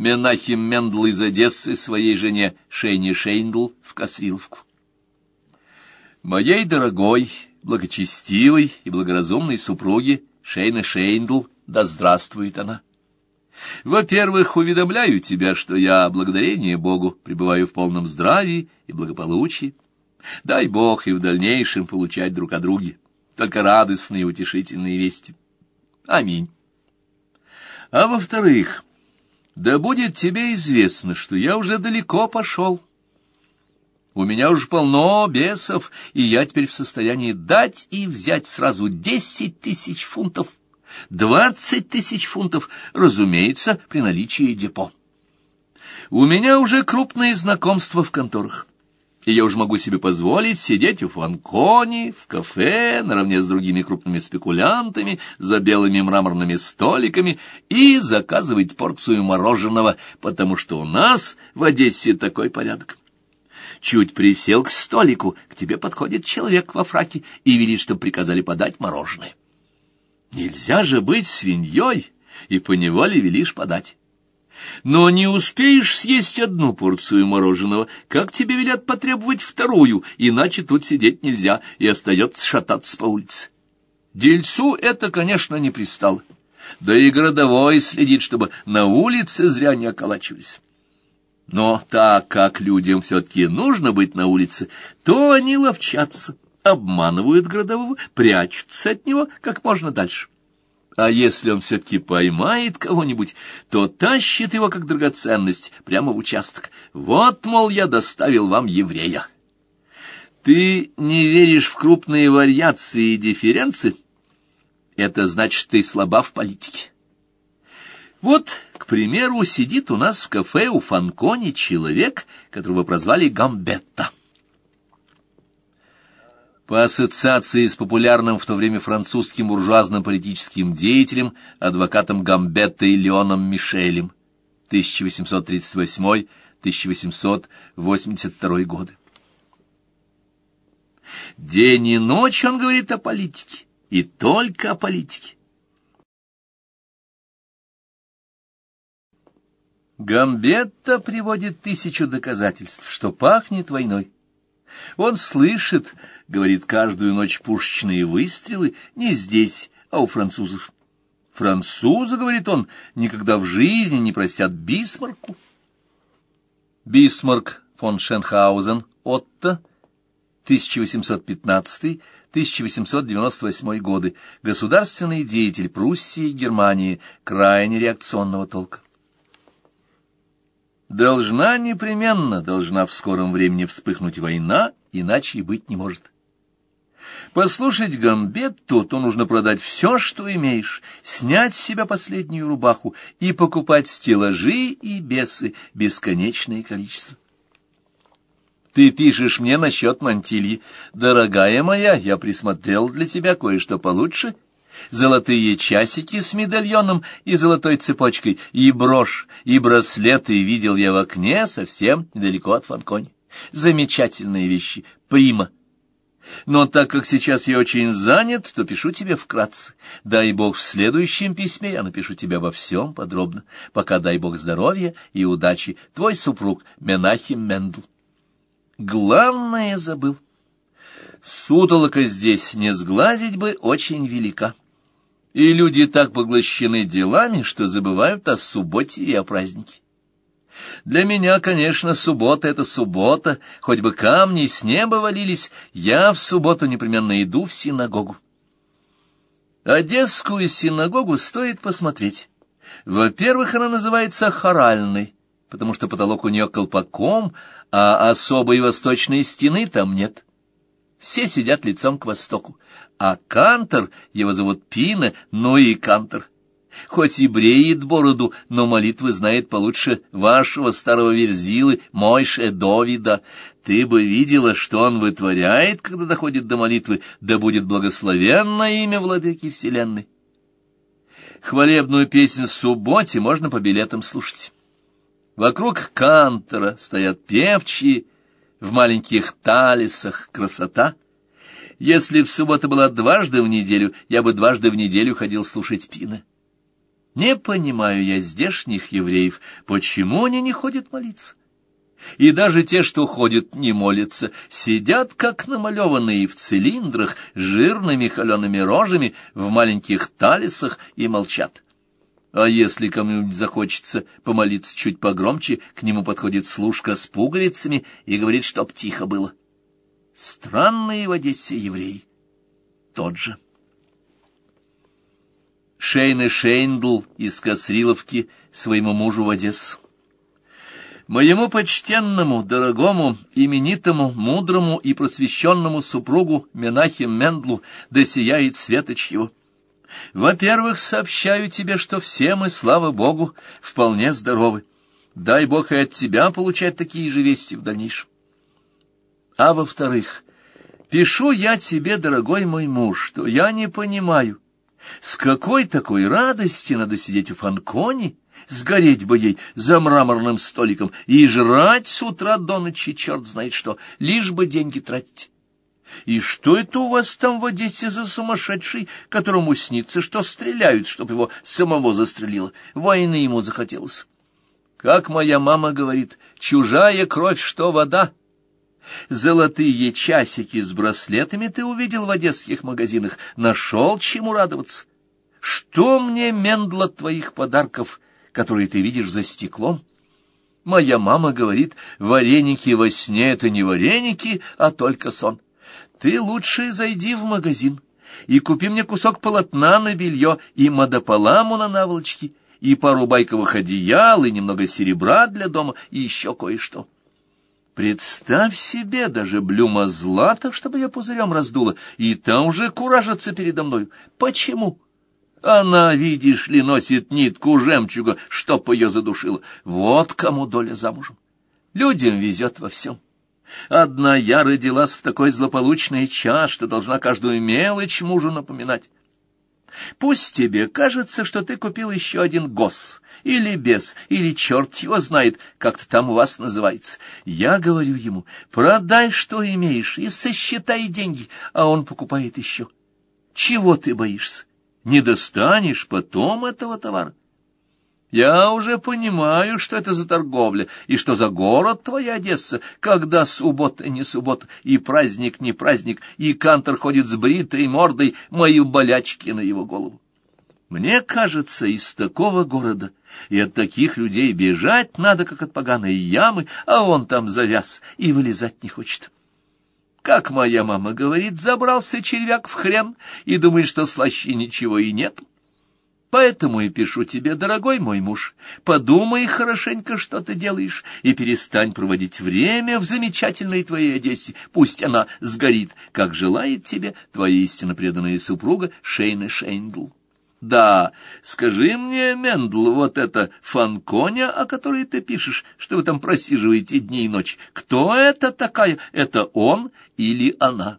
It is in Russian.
Менахим Мендл из Одессы своей жене Шейне Шейндл в Касриловку. Моей дорогой, благочестивой и благоразумной супруге Шейне Шейндл, да здравствует она! Во-первых, уведомляю тебя, что я, благодарение Богу, пребываю в полном здравии и благополучии. Дай Бог и в дальнейшем получать друг о друге только радостные и утешительные вести. Аминь. А во-вторых, да будет тебе известно, что я уже далеко пошел. У меня уж полно бесов, и я теперь в состоянии дать и взять сразу десять тысяч фунтов Двадцать тысяч фунтов, разумеется, при наличии депо. У меня уже крупные знакомства в конторах, и я уже могу себе позволить сидеть в Фанконе, в кафе, наравне с другими крупными спекулянтами, за белыми мраморными столиками и заказывать порцию мороженого, потому что у нас в Одессе такой порядок. Чуть присел к столику, к тебе подходит человек во фраке и велит, чтобы приказали подать мороженое. Нельзя же быть свиньей, и поневоле велишь подать. Но не успеешь съесть одну порцию мороженого, как тебе велят потребовать вторую, иначе тут сидеть нельзя, и остается шататься по улице. Дельцу это, конечно, не пристало. Да и городовой следит, чтобы на улице зря не околачивались. Но так как людям все-таки нужно быть на улице, то они ловчатся обманывают городового, прячутся от него как можно дальше. А если он все-таки поймает кого-нибудь, то тащит его как драгоценность прямо в участок. Вот, мол, я доставил вам еврея. Ты не веришь в крупные вариации и дифференции? Это значит, ты слаба в политике. Вот, к примеру, сидит у нас в кафе у Фанкони человек, которого прозвали Гамбетта. По ассоциации с популярным в то время французским буржуазным политическим деятелем, адвокатом Гамбеттой Леоном Мишелем, 1838-1882 годы. День и ночь он говорит о политике, и только о политике. Гамбетта приводит тысячу доказательств, что пахнет войной. Он слышит, говорит, каждую ночь пушечные выстрелы не здесь, а у французов. Французы, говорит он, никогда в жизни не простят Бисмарку. Бисмарк фон Шенхаузен, Отто, 1815-1898 годы, государственный деятель Пруссии и Германии, крайне реакционного толка. Должна непременно, должна в скором времени вспыхнуть война, иначе и быть не может. Послушать Гамбетту, то нужно продать все, что имеешь, снять с себя последнюю рубаху и покупать стеллажи и бесы бесконечное количество. Ты пишешь мне насчет мантильи. Дорогая моя, я присмотрел для тебя кое-что получше — золотые часики с медальоном и золотой цепочкой, и брошь, и браслеты видел я в окне совсем недалеко от Фанкони. Замечательные вещи, прима. Но так как сейчас я очень занят, то пишу тебе вкратце. Дай Бог в следующем письме я напишу тебе обо всем подробно. Пока дай Бог здоровья и удачи. Твой супруг Менахим Мендл. Главное забыл. Сутолока здесь не сглазить бы очень велика. И люди так поглощены делами, что забывают о субботе и о празднике. Для меня, конечно, суббота — это суббота, хоть бы камни с неба валились, я в субботу непременно иду в синагогу. Одесскую синагогу стоит посмотреть. Во-первых, она называется хоральной, потому что потолок у нее колпаком, а особой восточной стены там нет. Все сидят лицом к востоку, а Кантор, его зовут Пина, ну и Кантор. Хоть и бреет бороду, но молитвы знает получше вашего старого верзилы, Мойше Довида. Ты бы видела, что он вытворяет, когда доходит до молитвы, да будет благословенно имя владыки вселенной. Хвалебную песню субботе можно по билетам слушать. Вокруг Кантора стоят певчие в маленьких талисах красота — если б суббота была дважды в неделю, я бы дважды в неделю ходил слушать Пина. Не понимаю я здешних евреев, почему они не ходят молиться. И даже те, что ходят, не молятся, сидят, как намалеванные в цилиндрах, жирными холеными рожами, в маленьких талисах и молчат. А если кому-нибудь захочется помолиться чуть погромче, к нему подходит служка с пуговицами и говорит, чтоб тихо было. Странные в Одессе евреи. Тот же. Шейна Шейндл из Косриловки своему мужу в Одессу. Моему почтенному, дорогому, именитому, мудрому и просвещенному супругу Менахе Мендлу да сияет светоч его. Во-первых, сообщаю тебе, что все мы, слава Богу, вполне здоровы. Дай Бог и от тебя получать такие же вести в дальнейшем. А во-вторых, пишу я тебе, дорогой мой муж, что я не понимаю, с какой такой радости надо сидеть в Фанконе, сгореть бы ей за мраморным столиком и жрать с утра до ночи черт знает что, лишь бы деньги тратить. И что это у вас там в Одессе за сумасшедший, которому снится, что стреляют, чтоб его самого застрелило? Войны ему захотелось. Как моя мама говорит, чужая кровь, что вода. Золотые часики с браслетами ты увидел в одесских магазинах, нашел чему радоваться. Что мне, Мендл, от твоих подарков, которые ты видишь за стеклом? Моя мама говорит, вареники во сне — это не вареники, а только сон. Ты лучше зайди в магазин и купи мне кусок полотна на белье и мадополаму на наволочке, и пару байковых одеял, и немного серебра для дома, и еще кое-что. Представь себе, даже блюма злата, чтобы я пузырем раздула, и там уже куражится передо мной. Почему? Она, видишь ли, носит нитку жемчуга, чтоб ее задушила. Вот кому доля замужем. Людям везет во всем. Одна я родилась в такой злополучный час, что должна каждую мелочь мужу напоминать. Пусть тебе кажется, что ты купил еще один гос, или бес, или черт его знает, как-то там у вас называется. Я говорю ему, продай, что имеешь, и сосчитай деньги, а он покупает еще. Чего ты боишься? Не достанешь потом этого товара. Я уже понимаю, что это за торговля, и что за город твоя Одесса, когда суббота не суббота, и праздник не праздник, и кантор ходит с бритой мордой, мои болячки на его голову. Мне кажется, из такого города и от таких людей бежать надо, как от поганой ямы, а он там завяз и вылезать не хочет. Как моя мама говорит, забрался червяк в хрен и думает, что слаще ничего и нет. Поэтому и пишу тебе, дорогой мой муж, подумай хорошенько, что ты делаешь, и перестань проводить время в замечательной твоей Одессе. Пусть она сгорит, как желает тебе твоя истинно преданная супруга Шейна Шейндл. Да, скажи мне, Мендл, вот это фанконя, о которой ты пишешь, что вы там просиживаете дни и ночи, кто это такая? Это он или она?»